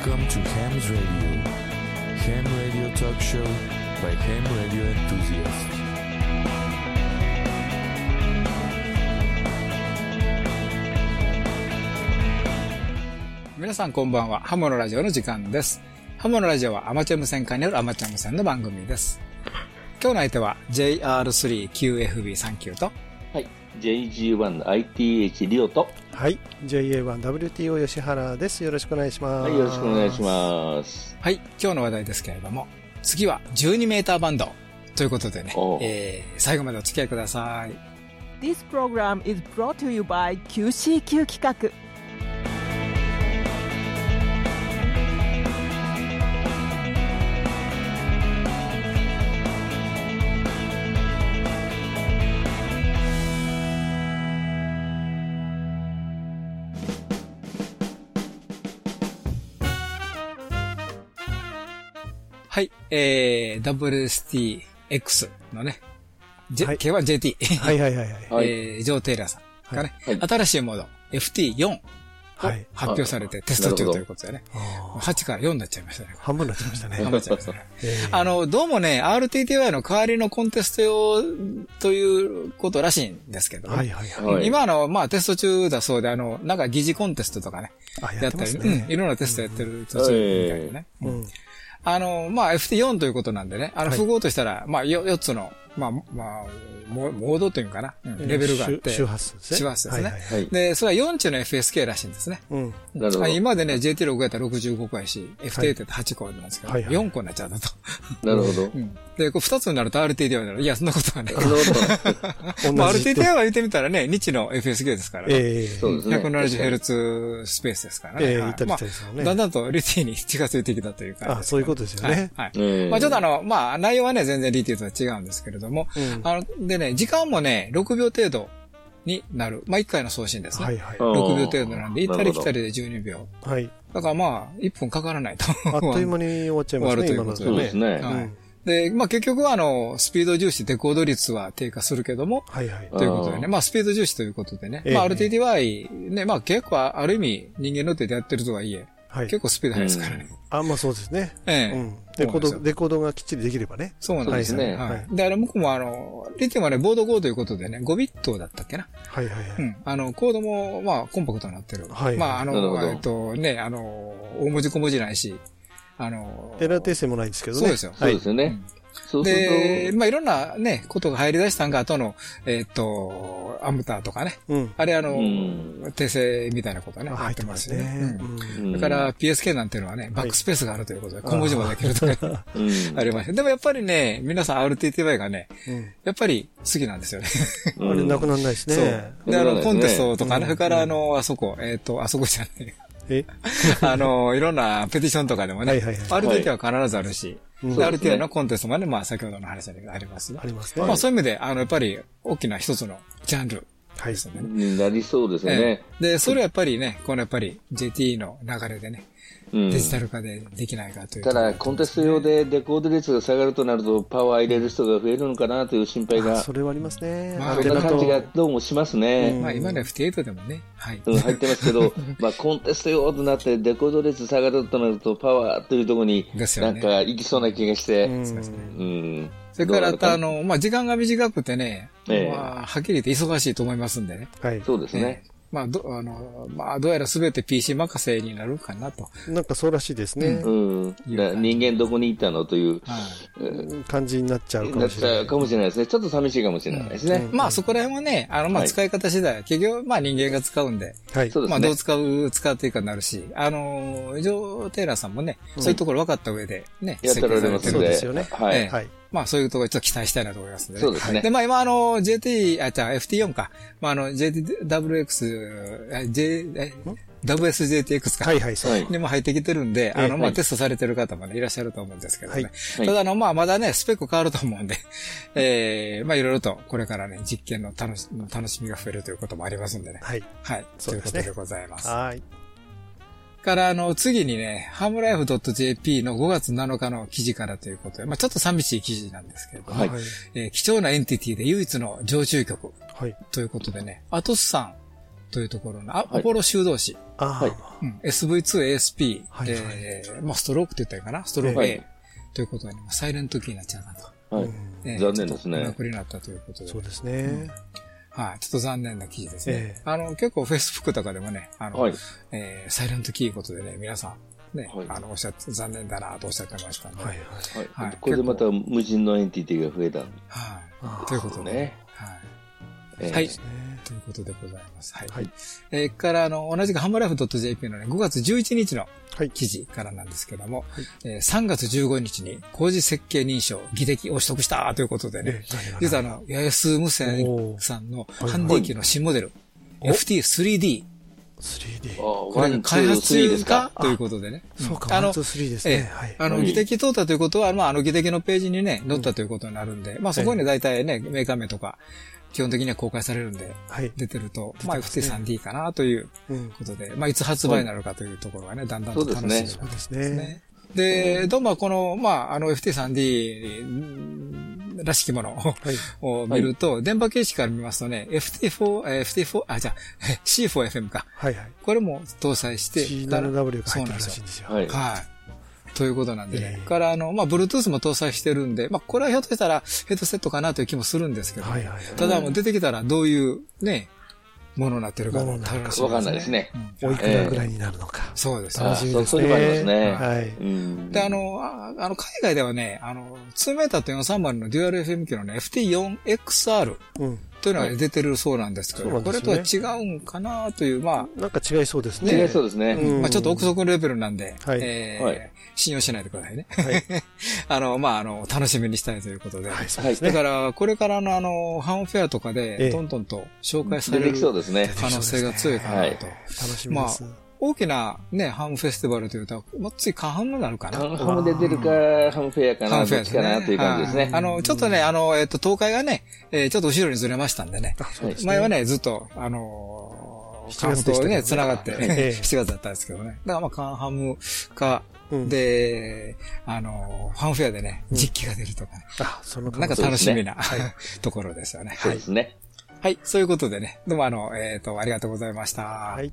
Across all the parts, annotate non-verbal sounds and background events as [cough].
Welcome to Ham's Radio. Ham Radio Talk Show by Ham Radio Enthusiasts. 皆さんこんばんは。ハモのラジオの時間です。ハモのラジオはアマチュア無線化によるアマチュア無線の番組です。今日の相手は JR3QFB39 と、はい。JG1ITH リオと、はい。JA1WTO 吉原です。よろしくお願いします。はい、よろしくお願いします。はい、今日の話題ですけれども、次は12メーターバンドということでねえー、最後までお付き合いください。This program is brought to you by QCQ 企画はい、えー、WSTX のね、J はい K1JT、はいはいはいはい。はいえー、ジョー・テイラーさんがね、はい新しいモード FT4 はい。発表されてテスト中ということでね、あー8から4になっちゃいましたね。半分になっちゃいましたね。[laughs] 頑張っちゃいましたね。えーあの、どうもね、RTTY の代わりのコンテスト用ということらしいんですけどね、はいはいはい。はい今あの、まあテスト中だそうで、あの、なんか疑似コンテストとかね、あ、ややっり、ってますね。うん、いろんなテストやってる途中みたいでね。うん。あの、まあ FT4 ということなんでね、あの、はい符号としたら、まあ 4, つの、まあ、まあ、モモードというのかな、うんレベルがあって、周周波数ですね。周波数ですねはいはいはい。で、それは4中の FSK らしいんですね。うん。なるほどあ今までね、JT6 やったら65個やし、FT8 やったら8個なんですけど、はいはい4個になっちゃったと。[laughs] なるほど。うんで、こう2つになると RTTY になる。いや、そんなことはない。なるほ [laughs] まあ、同じ RTTY は言ってみたらね、日の FSK ですからね。ええそうですね 170Hz スペースですからね。ええはい行ったり来たりですよねまあだんだんとリティに近づいてきたというか。あ、そういうことですよね。はい。まあちょっとあの、まあ内容はね、全然リティとは違うんですけれども、うんあの、でね、時間もね、6秒程度になる。まあ1回の送信ですね。はいはい。6秒程度なんで、行ったり来たり。りで12秒。はい。だからまあ、1分かからないと。あっという間に終わっちゃいますね、終わるということですね。はいうんで、まあ結局はあの、スピード重視、デコード率は低下するけども、はいはい。ということでね。まあ、スピード重視ということでね。ええまあ、RTTY、ね、まあ結構ある意味人間の手でやってるとはいえ、はい。結構スピード速いですからね。あ、まあそうですね。ええうん。デコード、コードがきっちりできればね。そうなんですね。はい。で、あれ、向こうもあの、リティはね、ボード5ということでね、5ビットだったっけな。はいはいはい。うん。あの、コードも、まあ、コンパクトになってる。はいまあ、あの、えっと、ね、あの、大文字小文字ないし、あの、エラー訂正もないんですけどね。そうですよそうですよね。そうすで、るまあ、いろんなね、ことが入り出したんが、後の、えっと、アムターとかね。うん。あれ、あの、うん訂正みたいなことね、あ入っ入っててますよね。ね。うんうんと、だから PSK なんていうのはね、バックスペースがあるということで、小文字もできるとかうん、ありました。でもやっぱりね、皆さん RTTY がね、うんやっぱり好きなんですよね。うんあれなくならないですそう。ね。で、あの、そうですねコンテストとかね、うんそれからあの、あそこ、えっと、あそこじゃない。え？[laughs] あの、いろんなペティションとかでもね、はいはいはい RTTY は必ずあるし、うんでそうですね RTTY のコンテストもね、まあ先ほどの話にありますねあ。りますね。まあそういう意味で、あの、やっぱり大きな一つのジャンルはいですよね。になりそうですよね。ええで、それはやっぱりね、このやっぱり JT の流れでね、うんデジタル化でできないかというとただ、コンテスト用でデコード率が下がるとなると、パワー入れる人が増えるのかなという心配あが、それはありますね。まあそんな感じがとどうもしますね。まあ今の FT8 でもね、はい。うん、入ってますけど、[laughs] まあ、コンテスト用となってデコード率下がるとなると、パワーというところに、なんか行きそうな気がして、うんうん。それから、あの、まあ時間が短くてね、ええまあはっきり言って忙しいと思いますんでね。はい。そうですね。まあ、ど、あの、まあ、どうやらすべて PC 任せになるかなと。なんかそうらしいですね。うん。だ人間どこに行ったのという、はい。感じになっちゃうかなっちゃもしれない。うかもしれないですね。ちょっと寂しいかもしれないですね。まあ、そこら辺はね、あの、まあ、はい使い方次第、結局、まあ、人間が使うんで、はい。まあ、どう使う、使っていいかになるし、あの、ジョー・テイラーさんもね、そういうところ分かった上で、ね、やってられますんで。そうですよねはい。ええはい。まあ、そういうところちょっと期待したいなと思いますんでね。そうですねで、まあ、今、あの、JT、あ、じゃあ FT4 か。まあ、あの、JTWX、あ J、え WSJTX か。はいはい、そう。はいにも入ってきてるんで、あの、まあ、はいテストされてる方もね、いらっしゃると思うんですけどね。はいはいただ、あの、まあ、まだね、スペック変わると思うんで、[laughs] ええまあ、いろいろと、これからね、実験の楽し、楽しみが増えるということもありますんでね。はい。はい。ということでございます。はい。から、あの、次にね、ハムライフ .jp の5月7日の記事からということで、まあ、ちょっと寂しい記事なんですけれども、はい。えー貴重なエンティティで唯一の常駐局はい。ということでね、アトスさんというところの、あはい。アポロ修道士。はい。うん、SV2ASP、はいはい。えーまあ、ストロークって言ったらいいかな？ストローク A、はい。ということで、サイレントキーになっちゃうなと。はい。うんえ残念ですね。お亡くなったということで。そうですね。はい。ちょっと残念な記事ですね。ええあの、結構 Facebook とかでもね、あの、はい。えーサイレントキーことでね、皆さん、ね、はいあの、おっしゃって、残念だなとおっしゃってましたんで。はいはい。これでまた無人のエンティティが増えたんではい。ということで、ねはい。えーはいですね。ということでございます。はい。はい。えーから、あの、同じくハンバライフ .jp のね、5月11日のはい。記事からなんですけども、えー3月15日に工事設計認証、技適を取得したということでね、実はあの、八重洲無線さんのハンディ機の新モデル、お。FT3D、3D。あこれが開ー、発中スリーですか？かということでね。そうか、ん。あのワン、ツー、スリーですええ。ね。はい。あの、はい技的通ったということは、まあ、あの、技適のページにね、載ったということになるんで、まあ、そこにね、大体ね、メーカー名とか、基本的には公開されるんで、はい。出てると、まあ、出てますね FT3D かなといううん。ことで、まあ、いつ発売になるかというところがね、だんだんと楽しみになってそうですね。ね。で、どうもこの、まあ、あの FT3D んらしきものはい。[laughs] を見ると、電波形式から見ますとね、FT4、えー FT4、あ、じゃあ、[laughs] え C4FM か。はいはい。これも搭載して、C7W が入ってるらしいんですよ。はい。はい。ということなんでね。ええから、あの、まあ、Bluetooth も搭載してるんで、まあ、これはひょっとしたらヘッドセットかなという気もするんですけど、はいはい。ただもう出てきたらどういうね、ものになってるか楽しみわかんないですね。うんおいくらぐらいになるのか。そうですねあ楽しみですね。そういうのもありますねはい。うん。で、あの、ああの、海外ではね、あの、2メーターと430のデュアル FM 機のね、FT4XR うん。というのが出てるそうなんですけど、そうなんこれとは違うんかなという、まなんか違いそうですね。違いそうですね。うんあ、まあちょっと憶測レベルなんで、はいえーはい信用しないでくださいね。はい。[laughs] あの、まああの、楽しみにしたいということで。はい、そうはいですね。だから、これからのあの、ハンフェアとかえで、えトントンと紹介されるきそうですね。可能性が強いかなと。はい楽しみです。大きなね、ハムフェスティバルというと、まあ、ついカンハムになるかな。カンハムで出るか、ハムフェアかな、どっちかなという感じですね。はいあの、ちょっとね、あの、えっと、東海がね、えーちょっと後ろにずれましたんでね。前はね、ずっと、あのー、7カンハムとね、繋がって、ええ7月だったんですけどね。だからまあ、カンハムか、うんで、あの、ファンフェアでね、実機が出るとかね。あ、そのなんか楽しみな、はい [laughs] ところですよね。そうはい。ですね。はい。そういうことでね、どうもあの、えっ、と、ありがとうございました。はい。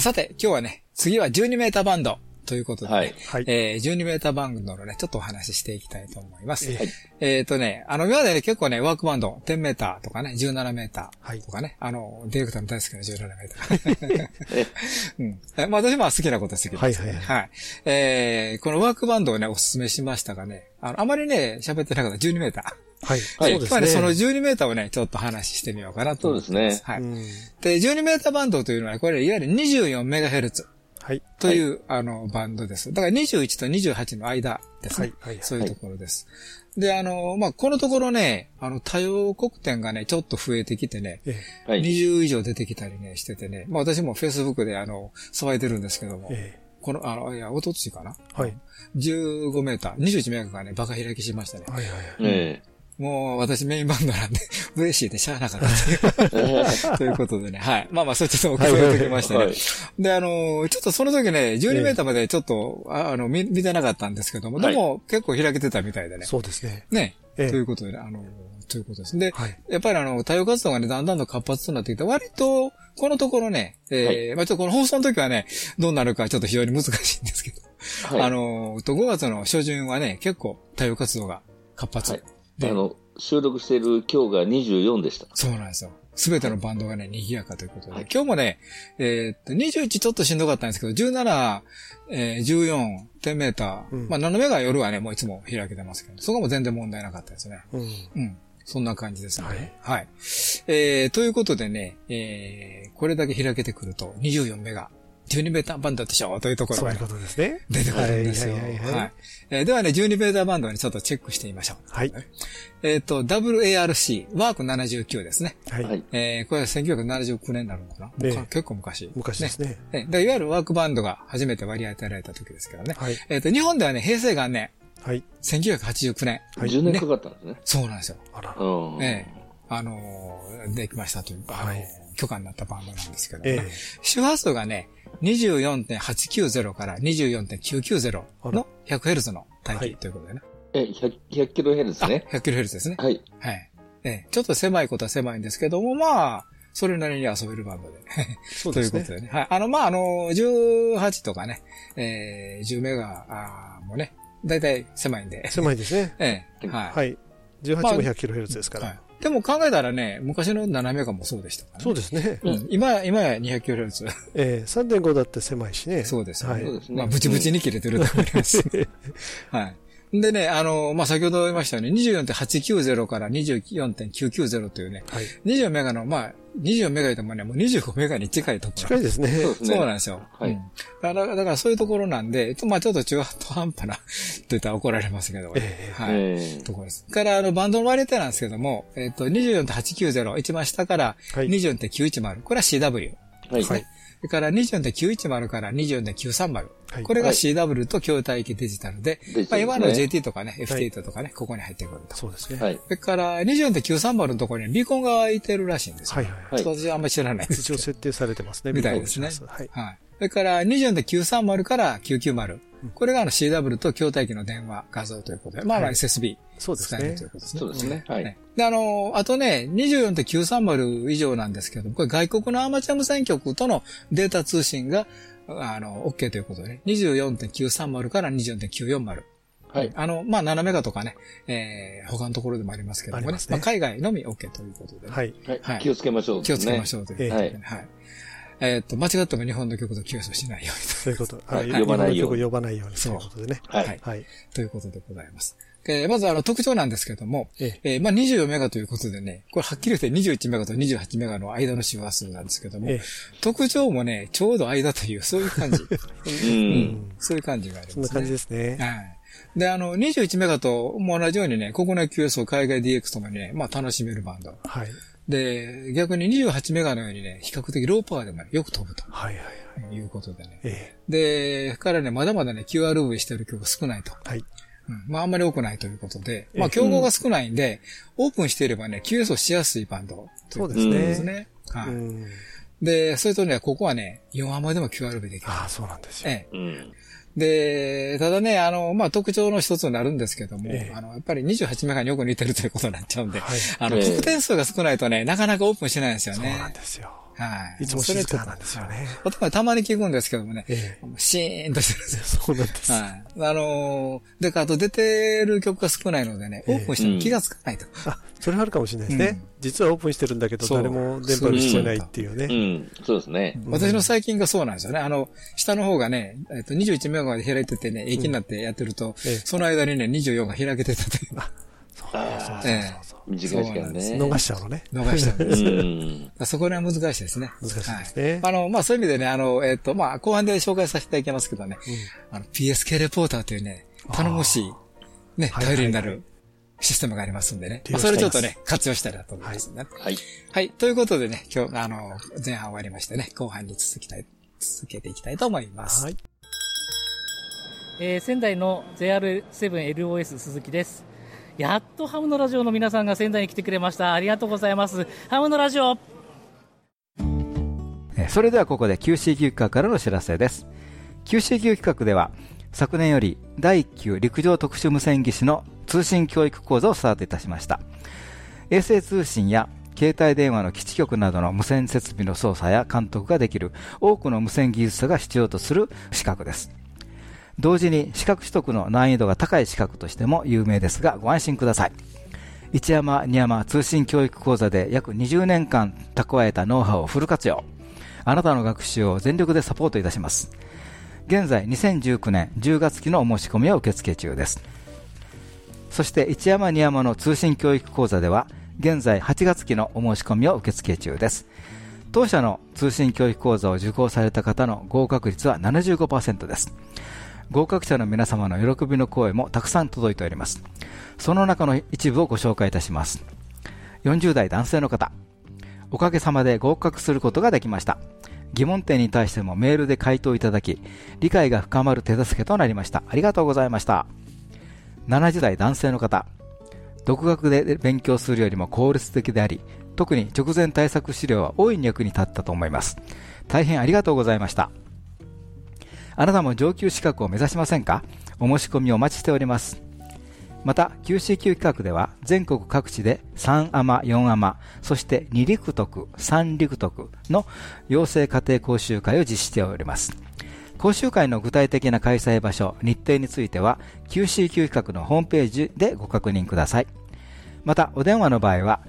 さて、今日はね、次は12メーターバンドということで、ねはいはい。えー12メーターバンドのね、ちょっとお話ししていきたいと思います。ええっ、とね、あの、今までね、結構ね、ワークバンド、10メーターとかね、17メータはいーとかね、あの、ディレクターの大好きな17メーター。[laughs] うん。えまあ、私も好きなことは好きです、ね。はいはいはい。えーこのワークバンドをね、お勧めしましたがね、あの、あまりね、喋ってなかった12メーター。はい。はいそうですね。今日はね、その12メーターをね、ちょっと話してみようかなと思ってます。そうはい。うん。で、12メーターバンドというのは、これ、いわゆる 24MHz はい。という、あの、バンドです。だから21と28の間ですね。はいはいそういうところです。で、あの、まあ、このところね、あの、多様国店がね、ちょっと増えてきてね、えはい。20以上出てきたりね、しててね、まあ、私も Facebook であの、騒いでるんですけどもえ。、えこの、あの、いや、おととしかな？え。はい。15メーター、21メーターがね、バカ開きしましたね。はいはいはい。えもう、私メインバンドなんで、[laughs] 嬉しいでしゃあなかったという。[laughs] ということでね、はい。まあまあ、[laughs] それちょっとお聞かせておきましたね。はいで、あの、ちょっとその時ね、12メーターまでちょっと、ああの、見、見てなかったんですけども、はいでも結構開けてたみたいでね。そうですね。ね。ええということでね、あの、ということです。で、はい。やっぱりあの、多様活動がね、だんだんと活発となってきて、割と、このところね、えーはまあちょっとこの放送の時はね、どうなるかちょっと非常に難しいんですけど、はい。あの、と5月の初旬はね、結構多様活動が活発。あの、収録している今日が24でした。そうなんですよ。すべてのバンドがね、賑やかということで。今日もね、えーっと、21ちょっとしんどかったんですけど、17、えー、14、10メーター。うんまあ、7メガ夜はね、もういつも開けてますけど、そこも全然問題なかったですね。うん。うん。そんな感じですね。はい。はい。えー、ということでね、えー、これだけ開けてくると、24メガ12メーターバンドでしょというところがねそういうことですね。出てくるんですよ。はいえーではね、12メーターバンドをねちょっとチェックしてみましょう。はい。えっ、と、WARC、ワーク79ですね。はい。はい。えーこれは1979年になるのかな、ね結構昔。昔ですね。ねでいわゆるワークバンドが初めて割り当てられた時ですけどね。はい。えっ、と、日本ではね、平成元年、はい。1989年。はい10年かかったんですね。そうなんですよ。あら。うん。ええあのーできましたという、あのーはい許可になったバンドなんですけど、えね周波数がね、24.890から24.990の 100Hz の帯はい域ということでね。え、100, 100キロヘルツあ、ね。100kHz ですね。はい。はい。ええちょっと狭いことは狭いんですけども、まあ、それなりに遊べるバンドで。そうとですね。いうことでね。はい。あの、まあ、あの、18とかね、えー、10メガあーもね、だいたい狭いんで。狭いですね。[laughs] ええはい。はい。18も 100kHz ですから。はい。でも考えたらね、昔の7メガもそうでしたからね。そうですね。うん。今、今や 200kHz。えー、3.5だって狭いしね。そうです。はいそうですねまあ、ブチブチに切れてると思います。[laughs] はい。でね、あの、まあ、先ほど言いましたように、24.890から24.990というね、はい。24メガの、まあ、24メガでもね、もう25メガに近いところ。近いですね。そうなんですよ。はいうんだから、だからそういうところなんで、まあちょっと中途半端なと言ったら怒られますけど、えはい。ええところです。から、あの、バンドの割り当てなんですけども、えっ、と、24.890、一番下からはい24.910、これは CW。はい。はいそれから24.910から24.930。はいこれがはい CW と筐体域デジタルで、デジタルですねまあ今の JT とかね、FT8 とかね、ここに入ってくると。そうですね。はい。それから24.930のところにビーコンが空いてるらしいんですよ。はいはい。はいちょっと私はあんまり知らないんです一けど。応設定されてますね。みたいですねはい。はい。それから24.930から990。これがあの CW と筐体機の電話画像ということで、まあまあはい SSB そうですね使えるという。ことですね。そうですね。はい。ねで、あの、あとね、24.930以上なんですけど、これ外国のアマチュア無線局とのデータ通信が、あの、OK ということでね、24.930から24.940。はい。あの、まあ、7メガとかね、えー、他のところでもありますけどもね。ありますねあ、海外のみ OK ということでね、はい。はいはい気をつけましょう。気をつけまょしょうということでね、はい。えーっと、間違っても日本の曲と起用しないようにと。そういうこと。はいはい。呼ばないように日本の曲を呼ばないようにということでね。はいはいはい。ということでございます。えーまずあの特徴なんですけども、ええーまあ24メガということでね、これはっきり言って21メガと28メガの間の周波数なんですけども、ええ特徴もね、ちょうど間という、そういう感じ。[laughs] う。うんんそういう感じがありますね。そんな感じですね。はい。で、あの、21メガとも同じようにね、国内 QS を海外 DX ともにね、まあ楽しめるバンド。はい。で、逆に28メガのようにね、比較的ローパワーでもねよく飛ぶとはいはいはい。いうことでね。えで、それからね、まだまだね、QRV してる曲少ないと。え。はい。うんまああんまり多くないということで、ええまあ競合が少ないんで、オープンしていればね、QS をしやすいバンドそうといですね。ことですね。はい。うん。で、それとね、ここはね、4アマでも QRV できる。ああ、そうなんですよ。ええ。うん。で、ただね、あの、まあ、特徴の一つになるんですけども、ええあの、やっぱり28メガによく似てるということになっちゃうんで、はいあの、ええ得点数が少ないとね、なかなかオープンしないんですよそうね。なんですよ。はい。いつも静かなんですよね。音がたまに聞くんですけどもね、ええ。シーンとしてるんですよ。そうなんです。はい。あのーで、あと出てる曲が少ないのでね、オええープンしても気がつかないと。あ、それはあるかもしれないですね。うん実はオープンしてるんだけど、誰も電波にしてないっていううね。ん。そうですね。私の最近がそうなんですよね。あの、下の方がね、えっと、21メガまで開いててね、駅になってやってると、ええその間にね、24が開けてたという。そうあそうえそうそう。短い時間そうね。逃しちゃうのね。逃したんでうす。ん。[laughs] そこら辺は難しいですね。難しいですはいね。あの、まあ、そういう意味でね、あの、えっ、と、まあ、後半で紹介させていただきますけどね、あの、PSK レポーターというね、頼もしい、ね、はい頼りになるシステムがありますんでね。それちょっとね、活用したいなと思いますね。はい。はい。ということでね、今日、あの、前半終わりましてね、後半に続きたい、続けていきたいと思います。はい。えー仙台の JR7LOS 鈴木です。やっとハムのラジオの皆さんが仙台に来てくれました。ありがとうございます。ハムのラジオそれではここで QCQ 企画からのお知らせです QCQ 企画では昨年より第1級陸上特殊無線技師の通信教育講座をスタートいたしました衛星通信や携帯電話の基地局などの無線設備の操作や監督ができる多くの無線技術者が必要とする資格です同時に資格取得の難易度が高い資格としても有名ですがご安心ください。一山二山通信教育講座で約20年間蓄えたノウハウをフル活用。あなたの学習を全力でサポートいたします。現在2019年10月期のお申し込みを受付中です。そして一山二山の通信教育講座では現在8月期のお申し込みを受付中です。当社の通信教育講座を受講された方の合格率は75%です。合格者の皆様の喜びの声もたくさん届いております。その中の一部をご紹介いたします。40代男性の方。おかげさまで合格することができました。疑問点に対してもメールで回答いただき、理解が深まる手助けとなりました。ありがとうございました。70代男性の方。独学で勉強するよりも効率的であり、特に直前対策資料は大いに役に立ったと思います。大変ありがとうございました。あなたも上級資格を目指しませんか？お申し込みお待ちしております。また、QCQ 企画では全国各地で3アマ、4アマ、そして2陸徳、3陸徳の養成家庭講習会を実施しております。講習会の具体的な開催場所、日程については QCQ 企画のホームページでご確認ください。また、お電話の場合は、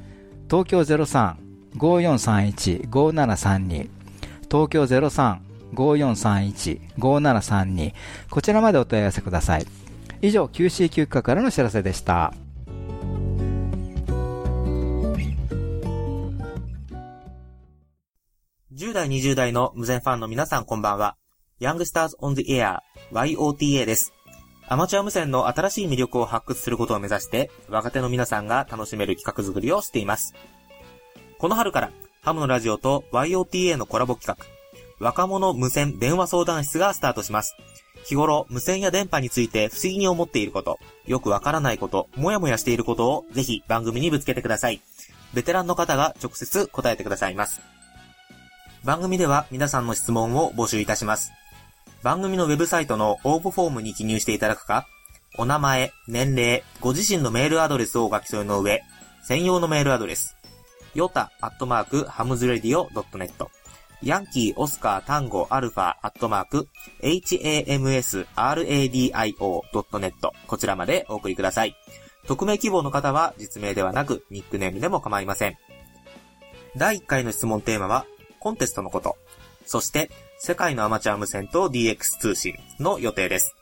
東京03-5431-5732、東京03 03-5431-5732、こちらまでお問い合わせください。以上、QCQ 企画からの知らせでした。10代、20代の無線ファンの皆さんこんばんは。ヤングスターズオン the Air YOTA です。アマチュア無線の新しい魅力を発掘することを目指して、若手の皆さんが楽しめる企画作りをしています。この春から、ハムのラジオと YOTA のコラボ企画、若者無線電話相談室がスタートします。日頃、無線や電波について不思議に思っていること、よくわからないこと、もやもやしていることをぜひ番組にぶつけてください。ベテランの方が直接答えてくださいます。番組では皆さんの質問を募集いたします。番組のウェブサイトの応募フォームに記入していただくか、お名前、年齢、ご自身のメールアドレスをお書き添えの上、専用のメールアドレス、ヨヤンキーオスカータンゴアルファアットマーク hamsradio.net こちらまでお送りください。匿名希望の方は実名ではなくニックネームでも構いません。第1回の質問テーマはコンテストのこと。そして、世界のアマチュア無線と DX 通信の予定です。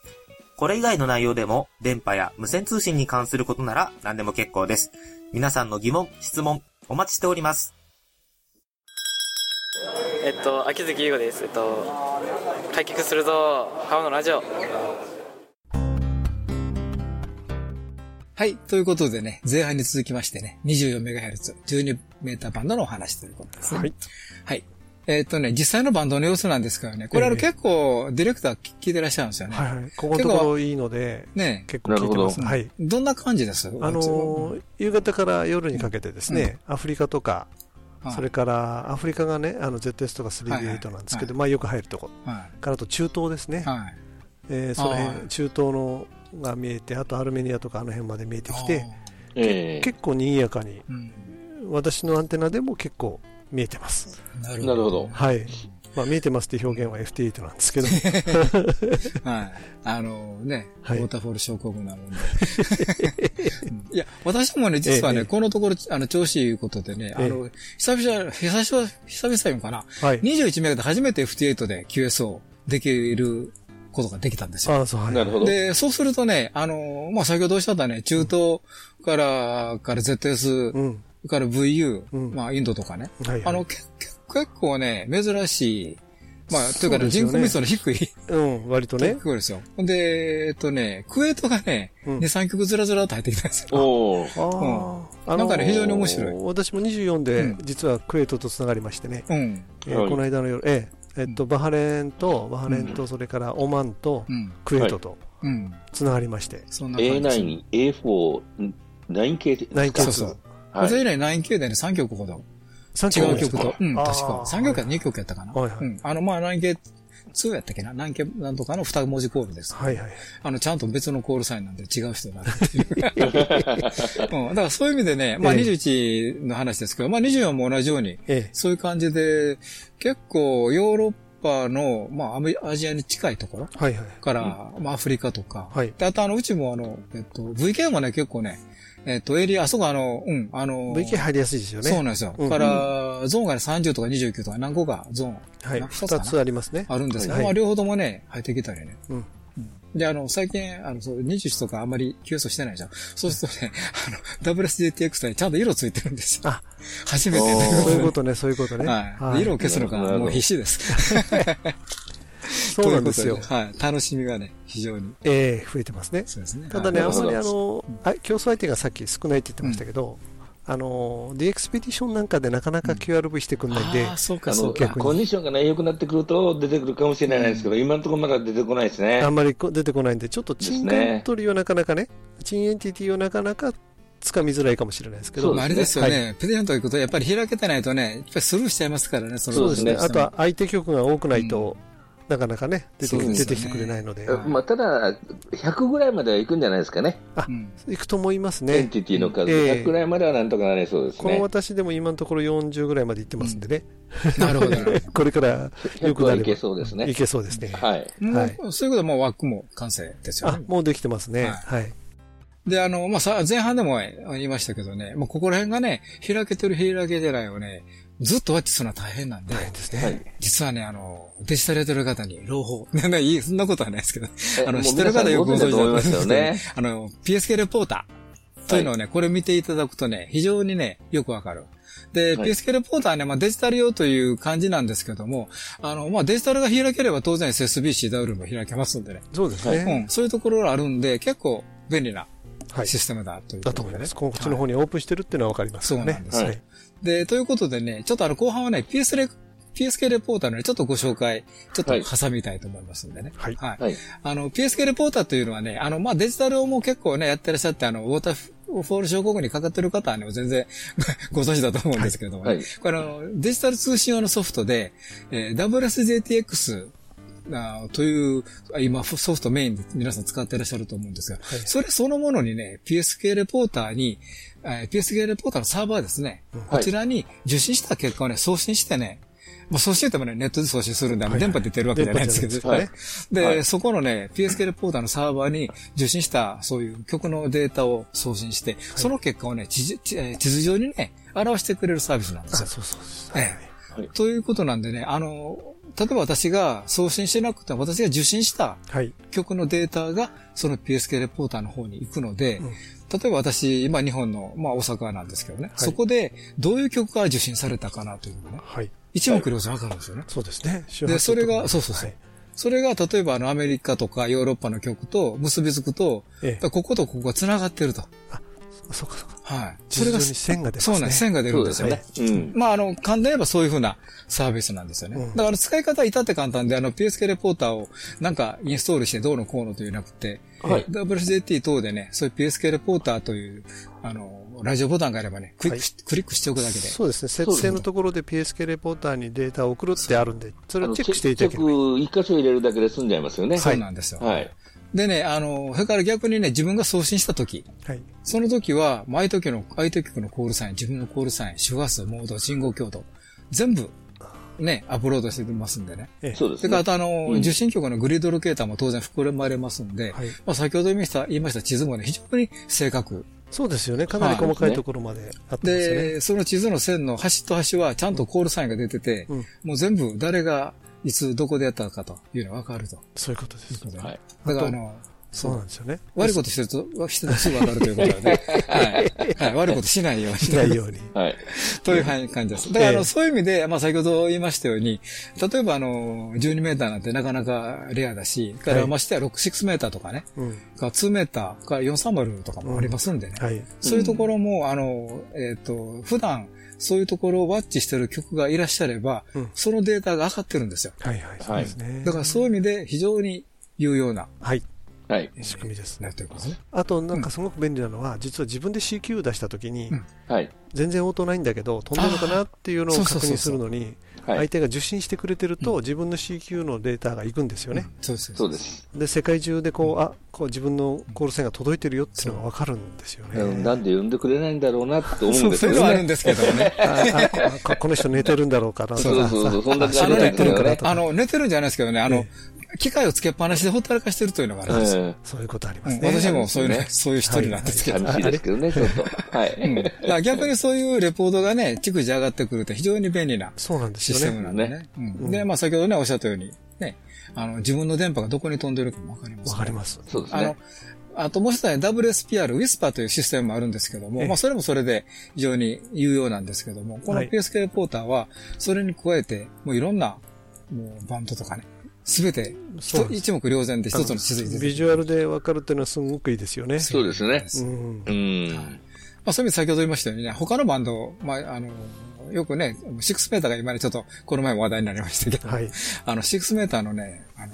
これ以外の内容でも、電波や無線通信に関することなら何でも結構です。皆さんの疑問、質問、お待ちしております。えっと、秋月優吾です。えっと、開局するぞ、ハムのラジオ。はい。ということでね、前半に続きましてね、24MHz、12メーターバンドのお話ということですね。はい。はい。えっ、とね、実際のバンドの様子なんですからね、これあのええ結構ディレクター聞いてらっしゃるんですよね。はいはい。ここのところいいので、ね結構聞いてます。なはい。どんな感じです？あのー夕方から夜にかけてですね、アフリカとか、はいそれからアフリカがね、あの ZS とか 3D8 なんですけど、まあよく入るとこ。はからあと中東ですね。はい。えーその辺、中東のが見えて、あとアルメニアとかあの辺まで見えてきて、ええ結構賑やかに、うん。私のアンテナでも結構見えてます。なるほど。はい。まあ見えてますって表現は FT8 なんですけど。[laughs] はい。あのね、はいウォーターフォール症候群なもんで。[laughs] うんいや、私もね、実はね、ええこのところ、あの、調子いいことでね、あの、久々、久々、久々言うかな、はい。21メガで初めて FT8 で QSO できることができたんですよ。ああ、そう、はい。なるほど。で、そうするとね、あの、まあ、先ほどおっしゃったね、中東から、から ZS、うん。から VU、うんまあ、インドとかね、はい、はい。あの、けけ結構ね、珍しい、まあ、というか人口密度の低い、うん、割とね [laughs] 結。構ですよ。ほんで、えっとね、クエートがね、うん2、3曲ずらずらと入ってきたんですよ。おーああ、なんかね非常に面白い私も24でうん、実はクウェートとつながりましてね、うん。はいえーこの間の夜、えええっと、バハレーンと、バハレーンと、それからオマンとうん。クウェートとうん。つながりまして、そんな感じです。A9、A4、9K ですか？9K そうそう。はいそれ以来 9K でね、3曲ほど。3違う曲と。うん、確か。3曲か2曲やったかな？はいはいうん。あの、まあ、9K2 やったっけな？9K なんとかの2文字コールです。はいはい。あの、ちゃんと別のコールサインなんで違う人だなっていう。[laughs] うん。だからそういう意味でね、まあええ21の話ですけど、まあ24も同じように、ええ。そういう感じで、結構ヨーロッパの、まあアメアジアに近いところはいはい。から、まあアフリカとか、はいで、あとあの、うちもあの、えっと、VK もね、結構ね、えっと、エリア、あそこあの、うん、あの、VK 入りやすいですよね。そうなんですよ。うんから、ゾーンがね、30とか29とか何個かゾーン、はい。二つかな？2つありますね。あるんですが、はいまあ両方ともね、入ってきたりね。うんで、あの、最近、あの、そう、20とかあんまり QS してないじゃん。そうするとね、あの、WSGTX にちゃんと色ついてるんですよ。あ、初めておーそういうことね、そういうことね。はい。はい色を消すのがもう必死です。[laughs] そうなんですよはい。楽しみがね、非常に。ええ増えてますね。そうですね。ただね、はいあんまりあの、あ競争相手がさっき少ないって言ってましたけど、あの、The Expedition なんかでなかなか QRV してくんないんで、ああ、そうか、そうか。コンディションがね、良くなってくると出てくるかもしれないですけど、今のところまだ出てこないですね。あんまりこ出てこないんで、ちょっとチンですねエントリーをなかなかね、チンエンティティをなかなか掴みづらいかもしれないですけど、そうまあ、あれですよね。ペディアント行くと、やっぱり開けてないとね、やっぱりスルーしちゃいますからね、そのそうですね。あとは相手局が多くないと、なかなかね、出てね出てきてくれないので、まあ、ただ、100ぐらいまでは行くんじゃないですかね。うん行くと思いますエンね。ティティの数。ええ100ぐらいまではなんとかなりそうですこのね。私でも今のところ40ぐらいまで行ってますんでね。[laughs] なるほど。これから良く100はいけそうですねい。けそうですね。はい。もうはいそういうことはもう枠も完成ですよあね、。もうできてますね。ははい。で、あの、まあ、さ、前半でも言いましたけどね、もうここら辺がね、開けてる開けてないをね、ずっとワッチするのは大変なんで、大変ですはいね。実はね、あの、デジタルやってる方に朗報。[laughs] ね、ね、いい、そんなことはないですけど、あの、知ってる方よくご存知だと思いますけど皆さんご存知だと思います [laughs] あの、PSK レポーターというのをね、これ見ていただくとね、非常にね、よくわかる。で、はい PSK レポーターはね、まあデジタル用という感じなんですけども、あの、まあデジタルが開ければ当然 SSB、CW も開けますんでね。そうですうね。ん、そういうところがあるんで、結構便利なはい。システムだということでね。だと思います。こっちの方にオープンしてるっていうのはわかりますそう。なんですよはい。で、ということでね、ちょっとあの後半はね、PS レ、PSK レポーターのね、ちょっとご紹介、ちょっとはい挟みたいと思いますんでね。はいはい。はい。あの、PSK レポーターというのはね、あの、まあ、デジタルをもう結構ね、やってらっしゃって、あの、ウォーターフォール症候群にかかってる方はね、全然 [laughs] ご存知だと思うんですけれどもね。はいこれあの、デジタル通信用のソフトで、えー WSJTX あーという、あ今ソフトメインで皆さん使ってらっしゃると思うんですが、それそのものにね、PSK レポーターに、えー PSK レポーターのサーバーですね、こちらに受信した結果をね、送信してね、まあ、送信ってもね、ネットで送信するんで、あの電波出てるわけじゃないんですけど、電波じゃないで、はい。そこのね、PSK レポーターのサーバーに受信したそういう曲のデータを送信して、その結果をね、地図上にね、表してくれるサービスなんであ、すよ。そうそう。ええ。はい。ということなんでね、あの、例えば私が送信してなくても、私が受信したはい。曲のデータが、その PSK レポーターの方に行くので、うん例えば私、今日本の、まあ大阪なんですけどね、そこでどういう曲が受信されたかなというのがね、はい。一目瞭然わかるんですよね。そうですね。で、それが、そうそうそう。はいそれが、例えば、あの、アメリカとかヨーロッパの曲と結びつくと、こことここが繋がってると。そうかそうか。はい。地図上に線が出ますね。そうなんです。線が出るんですよね。うん。まあ、あの、簡単に言えばそういうふうなサービスなんですよね。うんだから使い方は至って簡単で、あの、PSK レポーターをなんかインストールしてどうのこうのというなくて、はい WSJT 等でね、そういう PSK レポーターという、あの、ラジオボタンがあればね、クリックし、クリックしておくだけで。そうですね。設定のところで PSK レポーターにデータを送るってあるんで、それをチェックしていただければいい。結局、一箇所入れるだけで済んじゃいますよね。そうなんですよ。はい。でね、あの、それから逆にね、自分が送信した時、はい。その時は、まあ相手局の、相手局のコールサイン、自分のコールサイン、周波数、モード、信号強度、全部、ね、アップロードしてますんでね。ええそうですね。それから、あとあの、うん受信局のグリッドロケーターも当然含まれますんで、はいまあ先ほど言いました、言いました地図もね、非常に正確。そうですよね。かなり細かいところまであってますよね。で、その地図の線の端と端はちゃんとコールサインが出てて、うんもう全部誰がいつどこでやったかというのがわかると。そういうことです。はい。だからあの、そうなんですよね。悪いことしてると、してすぐわかるということで、[laughs] はい。はい。悪いことしないように。しないように。[laughs] はい。という感じです。だから、そういう意味で、まあ、先ほど言いましたように、例えば、あの、12メーターなんてなかなかレアだし、から、はいましてや6、6メーターとかね、うん。から2メーターから430とかもありますんでね。はい。そういうところも、あの、えっ、と、普段、そういうところをワッチしてる曲がいらっしゃれば、うんそのデータが上がってるんですよ。はいはい。そうですね。だからそういう意味で非常に有用な、はい。はい。仕組みです。ね。あと、なんかすごく便利なのは、実は自分で CQ 出したときに。全然応答ないんだけど、飛んでるのかなっていうのを確認そうそうそうするのに、はい相。手が受信してくれてると、自分の CQ のデータが行くんですよね。そうです。そうです。で、世界中でこう、あ、こう自分のコール線が届いてるよっていうのがわかるんですよね。うんなんで呼んでくれないんだろうなって思うんですけどねそういうのはあるん。ですけどもね。[laughs] ああここの人寝てるんだろうかなとかそうそうそうそんなあ感じなん仕事やってるからとかあの、寝てるんじゃないですけどね、あのえ、機械をつけっぱなしでほったらかしてるというのがあるんですよ。えそういうことありますうんね。私もそういうねね、そういう一人なんですけど。え寂しいですけどね、ちょっと。はうんい。逆にそういうレポートがね、逐次上がってくると非常に便利なそうなんですシステよね。ムなんでね。で、まあ先ほどね、おっしゃったように、ね、あの、自分の電波がどこに飛んでるかもわかります、ね。わかります。そうですねあの。、あともう一つはね WSPR、ウィスパーというシステムもあるんですけども、ええまあそれもそれで非常に有用なんですけども、このはい PSK レポーターは、それに加えて、もういろんな、もうバンドとかね、すべて、一目瞭然で一つの地図ビジュアルでわかるっていうのはすごくいいですよね。そうですね。うん。うん。まあそういう意味で先ほど言いましたようにね、他のバンド、まああの、よくね、シックスメーターが今ね、ちょっと、この前も話題になりましたけど、はい。[laughs] あの、シックスメーターのね、あの、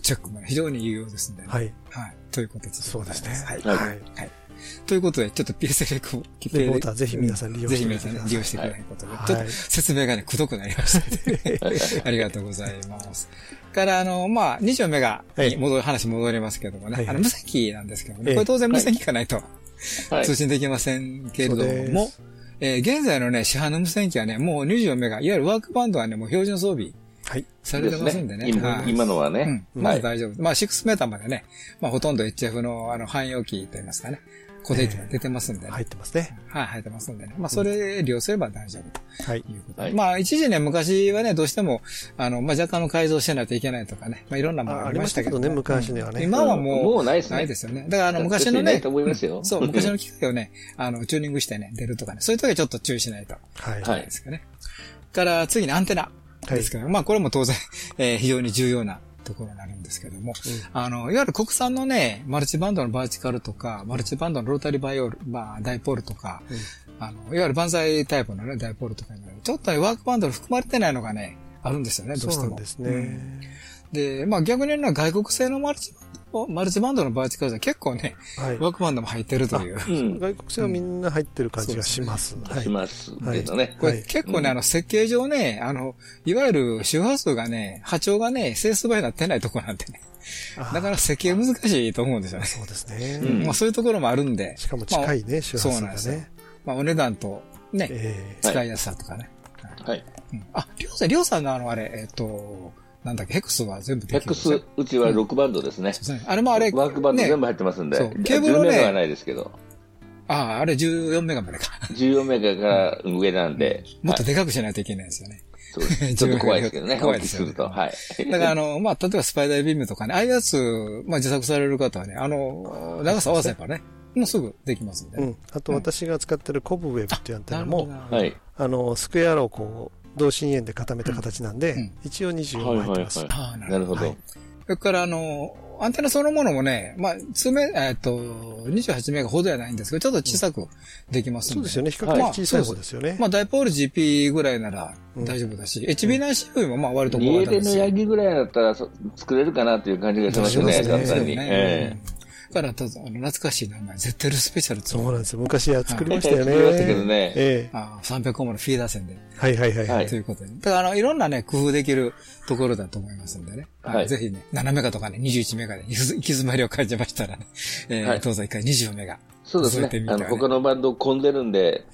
チェックもね、非常に有用ですんで、ね、はい。はい。ということでそうですね。はい。はい。はい。ということで、ちょっと PSL レポーターぜひ皆さん利用してぜひ皆さんね利用してくれないことで、ちょっと説明がね、くどくなりました、ね。[laughs] ありがとうございます。から、あの、まあ、24メガに戻る、話戻りますけどもね、あの、無線機なんですけどね、これ当然無線機がないと、通信できませんけれども、えー、現在のね、市販の無線機はね、もう24メガ、いわゆるワークバンドはね、もう標準装備。はい。されてますんでね。でね今はい今のはねうん。まだ大丈夫。まあ、6メーターまでね、まあ、ほとんど HF の、あの、汎用機といいますかね、固定機が出てますんでね。入ってますね。はい、入ってますんでね。まあ、それ利用すれば大丈夫と。はい。いうことで。まあ、一時ね、昔はね、どうしても、あの、まあ、若干の改造しないといけないとかね、まあ、いろんなものがありましたけどね。昔にはね。今はもう、もうないですね。ないですよね。だから、あの、昔のね、ないと思いますよ。そう、昔の機械をね、あの、チューニングしてね、出るとかね、そういう時はちょっと注意しないと。はい。はい。ですかね。から、次にアンテナ。ですけど、まあ、これも当然、[laughs] えー、非常に重要なところになるんですけども、あの、いわゆる国産のね、マルチバンドのバーチカルとか、マルチバンドのロータリーバイオール、まあ、ダイポールとか、あの、いわゆる万歳タイプのね、ダイポールとかになる。ちょっとね、ワークバンドに含まれてないのがね、あるんですよね、どうしても。そうですね。で、まあ逆に言うのは外国製のマルチバンド、マルチバンドのバーチカルじゃ結構ね、ワークバンドも入ってるという。外国製はみんな入ってる感じがします。しますけどね。これ結構ね、あの、設計上ね、あの、いわゆる周波数がね、波長がね、整数倍になってないとこなんでね。だから設計難しいと思うんですよね。そうですね。まあそういうところもあるんで。しかも近いね、周波数がね。そうなんですよ。まあお値段と、ね、使いやすさとかね。はい。あ、りょうさん、りょうさんのあの、あれ、えっと、なんだっけ、ヘックスは全部ヘックス、うちは6バンドですね。あれもあれ、ワークバンド全部入ってますんで。ケーブルね。10メガはないですけど。ああ、あれ14メガまでか。14メガから上なんで。もっとでかくしないといけないですよね。そうです。ちょっと怖いですけどね。怖いですすると。はい。だからあの、まあ、例えばスパイダービームとかね、ああいうやつ、まあ、自作される方はね、あの、長さ合わせればね、もうすぐできますんで。うん。あと私が使ってるコブウェブっていうアンテナも、はい。あの、スクエアローをこう、同心円で固めた形なんで、一応24入ってます。なるほど。それからあの、アンテナそのものもね、まあ、通メ、えっと、28メガほどじゃないんですけど、ちょっと小さくできますんで。そうですよね。比較的小さい方ですよね。まあ、ダイポール GP ぐらいなら大丈夫だし、HB9CV もまあ割と家出のヤギぐらいだったら作れるかなという感じがしますね、簡単に。ええから、ただ、あの、懐かしい名前、ゼッテルスペシャルそうなんですよ。昔は作りましたよね。作りましたけどね。ええ。あ300オムのフィーダー線で。はいはいはいはい。ということで。だから、あの、いろんなね、工夫できるところだと思いますんでね。はい。ぜひね、7メガとかね、21メガで行き詰まりを感じましたらね、えー、どうぞ一回24メガ。そうですね。あの、他のバンド混んでるんで、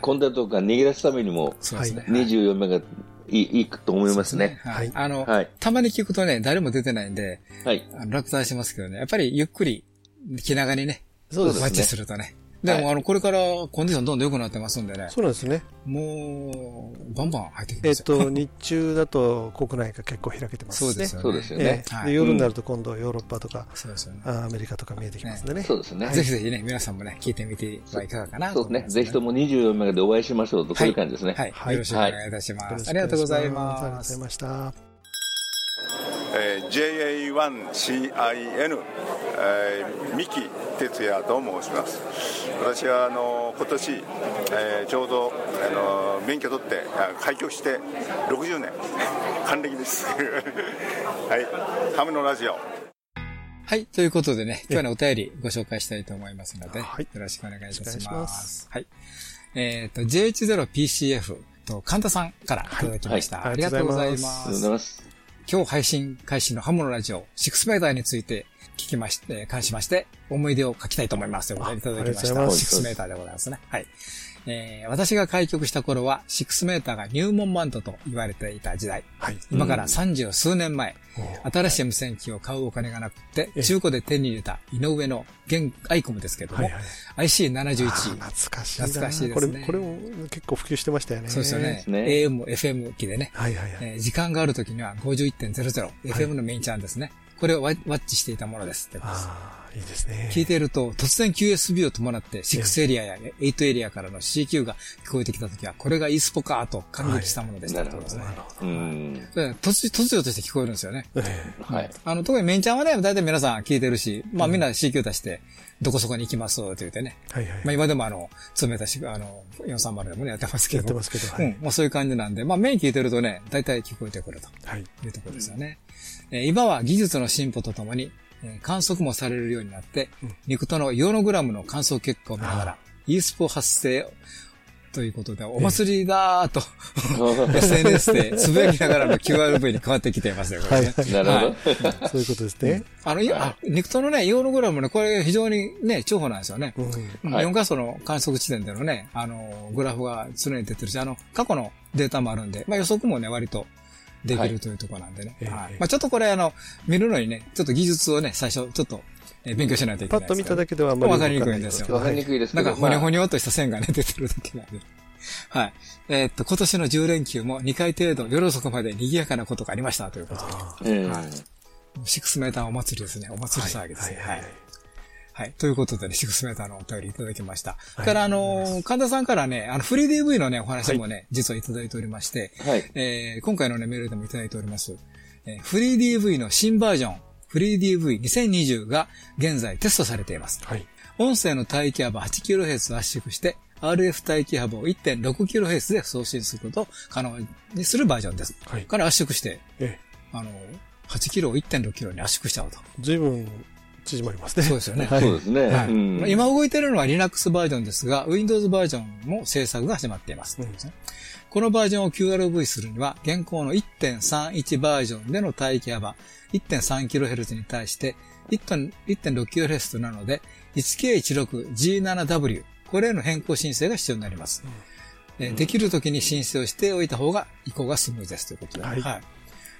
混んでるとか逃げ出すためにも、24メガいい、いいと思いますね。はい。あの、たまに聞くとね、誰も出てないんで、はい。落胆しますけどね、やっぱりゆっくり、気長にね、そうですね。マッチするとね。でも、あの、これからコンディションどんどん良くなってますんでね。そうなんですね。もう、バンバン入ってきますえっと、日中だと国内が結構開けてますそうですよね。そうですよね。で、夜になると今度ヨーロッパとか、そうですよね。アメリカとか見えてきますんでね。そうですね。ぜひぜひね、皆さんもね、聞いてみてはいかがかなそうですね。ぜひとも24メガでお会いしましょうと、こういう感じですね。はい。よろしくお願いいたします。ありがとうございます。ありがとうございました。えー、JA1CIN、えー、三木哲也と申します私はあの今年、えー、ちょうどあの免許取って開局して60年還暦です [laughs] はいハムのラジオはい。ということでね、今日のお便りご紹介したいと思いますので、はい、よろしくお願いいたします。ますはい。えっ、ー、と、J10PCF と神田さんからいただきました。はいはい、ありがとうございます。ありがとうございます。今日配信開始のハムのラジオ、シックスメーターについて聞きまして、関しまして、思い出を書きたいと思います。ということでいただきました。シックスメーターでございますね。はい。えー、私が開局した頃は6メーターが入門バンドと言われていた時代。はい、今から三十数年前、新しい無線機を買うお金がなくて、中古で手に入れた井上の現アイコムですけども、はいはい、IC71。懐かしい。懐かしいですね。これ、これも結構普及してましたよね。そうですよね。ね AM、FM 機でね。はいはいはい、えー、時間がある時には51.00、FM のメインチャンですね。これをワッチしていたものです。ああ、いいですね。聞いていると、突然 QSB を伴って6エリアや8エリアからの CQ が聞こえてきたときは、これが e スポかと感激したものでした、はい、ですね。突突如として聞こえるんですよね。はい。あの、特にメンちゃんはね、大体皆さん聞いてるし、まあみんな CQ 出して、どこそこに行きますって言ってね。はいはい。まあ今でもあの、詰めたし、あの、430でもね、やってますけど。やってますけど。はい。うん。まあそういう感じなんで、まあメイン聞いてるとね、大体聞こえてくると。はい。いうところですよね。え今は技術の進歩とともに、え観測もされるようになって、うん、肉とのヨーノグラムの観測結果を見ながら、e スポ発生ということで、お祭りだーと、SNS でつぶやきながらの QRV に変わってきていますね、これね。はい、なるほど。そういうことですね。あの、いや、肉とのね、ヨーノグラムね、これ非常にね、重宝なんですよね。うん、4画素の観測地点でのね、あの、グラフが常に出てるし、あの、過去のデータもあるんで、まあ予測もね、割とできるというところなんでね。はい。はい、まあちょっとこれあの、見るのにね、ちょっと技術をね、最初、ちょっと、え勉強しないといけない、ね、パッと見ただけではあんまりわかりにくいんですよ。わかりにくいですなんか、ほにょほにょとした線がね、出てるだけなんで。はい。えー、っと、今年の10連休も2回程度夜遅くまで賑やかなことがありましたということで。はい。6メーターお祭りですね。お祭り騒ぎですね。はい。はいはいはい。ということでね、シクスメーターのお便りいただきました。はい、から、あの、神田さんからね、あの、フリー DV のね、お話もね、はい、実はいただいておりまして、はい。えー、今回のね、メールでもいただいております。えー、フリー DV の新バージョン、フリー DV2020 が現在テストされています。はい。音声の帯域幅 8kHz 圧縮して、RF 帯域幅を 1.6kHz で送信することを可能にするバージョンです。はい。から圧縮して、ええ、あの、8キロを1.6キロに圧縮しちゃうと。随分縮まりますね。そうですよね。はい、そうですね、はいうん、今動いているのは Linux バージョンですが、Windows バージョンも制作が始まっています。うん、このバージョンを QRV するには、現行の1.31バージョンでの帯域幅 1.3kHz に対して1.6 k h z なので、1K16G7W、これへの変更申請が必要になります。うん、できるときに申請をしておいた方が移行がスムーズですということで。はい。はい、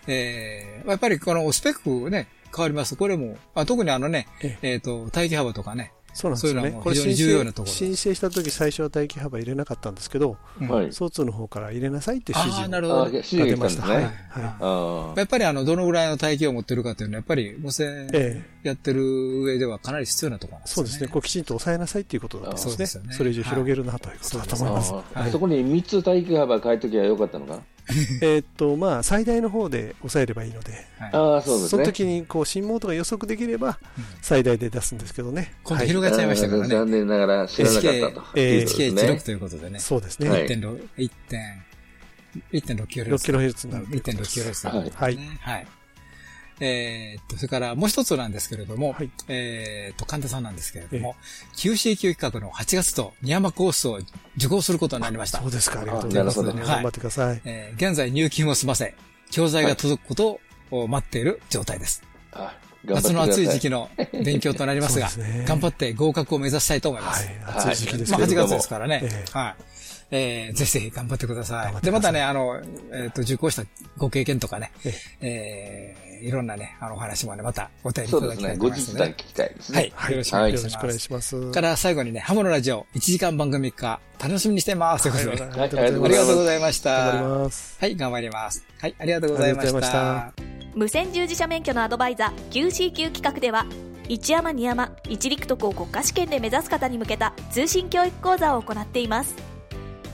えー、やっぱりこのスペックね、変わります。これも、あ特にあのね、えっ、えー、と、待機幅とかね、そうなんですね。これ非常に重要なところ。申請した時最初は待機幅入れなかったんですけど、はい、疎の方から入れなさいって指示が出ました。はい。はい、やっぱりあの、どのぐらいの待機を持ってるかというのは、やっぱり無線やってる上ではかなり必要なところなんですね。そうですね。こうきちんと抑えなさいっていうことだったんですね。そね。それ以上広げるなということだと思います。あそこに3つ待機幅変えときゃよかったのか？な [laughs] えっと、まあ、最大の方で抑えればいいので、ああ、そうですね。その時に、こう、新モードが予測できれば、最大で出すんですけどね。今度広がっちゃいましたからね。残念ながら知らなかったと。HK16 ということでね。そうですね。1.6、1.6キロヘルツ。6キロヘルツになる。1.6キロヘルツになる。はい。はい。えー、っと、それからもう一つなんですけれども、はい、えー、っと、神田さんなんですけれども、えー、QCQ 企画の8月と宮山コースを受講することになりました。そうですか、ありがとうございます。頑張ってください。えー、現在入金を済ませ、教材が届くことを待っている状態です。はい夏の暑い時期の [laughs] 勉強となりますが、ね、頑張って合格を目指したいと思います。はい、暑い時期ですまあ8月ですからね。えー、はい。えー、ぜひぜひ頑張ってください。で、またね、あの、えっ、ー、と、受講したご経験とかね、えー、いろんなね、あの、お話もね、またお便りいただきたいと思います、ね。そうですね。後日談聞きたいですね。はい。よろしくお願いします。よろしくお願いします。から最後にね、ハモのラジオ1時間番組化、楽しみにしてます。ということで、はい、ありがとうございました。頑張ります。はい、頑張ります。はい、ありがとうございました。無線従事者免許のアドバイザー QCQ 企画では、一山二山一陸徳を国家試験で目指す方に向けた通信教育講座を行っています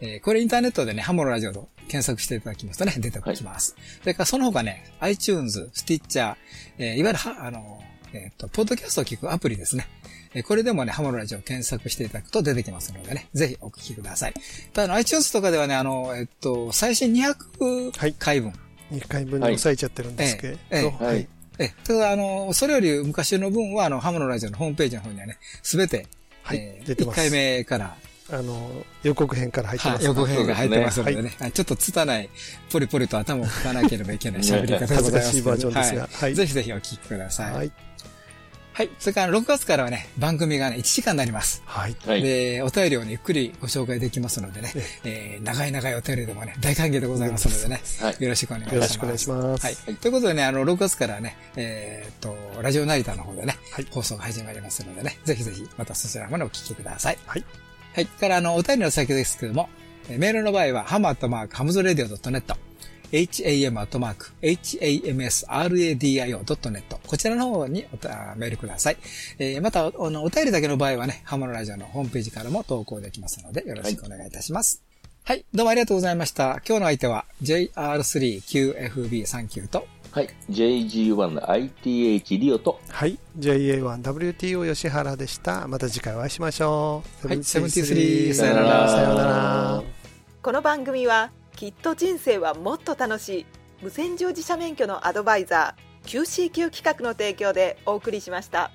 えー、これインターネットでね、ハモのラジオと検索していただきますとね、出てきます。はい、それからその他ね、iTunes、Stitcher、えー、いわゆるは、あの、えっ、ー、と、ポッドキャストを聞くアプリですね。これでもね、ハモのラジオを検索していただくと出てきますのでね、ぜひお聞きください。ただ、iTunes とかではね、あの、えっと、最新200回分。はい、2回分で抑えちゃってるんですけど、ええはい。え、ただ、あの、それより昔の分は、あの、ハモのラジオのホームページの方にはね、すべて、はい、えー、出てます。1回目から、あの、予告編から入ってます、予告編が入ってますのでね。はい、ちょっと拙い、ポリポリと頭を拭かなければいけない喋り方でございます。バージョンですが、はい。ぜひぜひお聞きください。はい。はい。それから6月からはね、番組がね、1時間になります。はい。で、お便りをね、ゆっくりご紹介できますのでね、えー、長い長いお便りでもね、大歓迎でございますのでね、はい、よろしくお願いします。よろしくお願いします。はい。ということでね、あの、6月からね、えー、っと、ラジオ成田の方でね、はい、放送が始まりますのでね、ぜひぜひ、またそちらまでお聞きください。はい。はい。から、あの、お便りの先ですけども、メールの場合は、ハムアットマーク、ハムズレディオ .net、ham アットマーク、hamsradio.net。こちらの方にメールください。えー、またお、お便りだけの場合はね、ハムのラジオのホームページからも投稿できますので、よろしくお願いいたします。はい、はい、どうもありがとうございました。今日の相手は JR3QFB39 と、はい。JG1ITH リオと。はい。JA1WTO 吉原でした。また次回お会いしましょう。はい。73さよなら。さよなら。この番組は、きっと人生はもっと楽しい。無線乗自社免許のアドバイザー、QCQ 企画の提供でお送りしました。